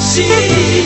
Say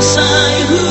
sigh.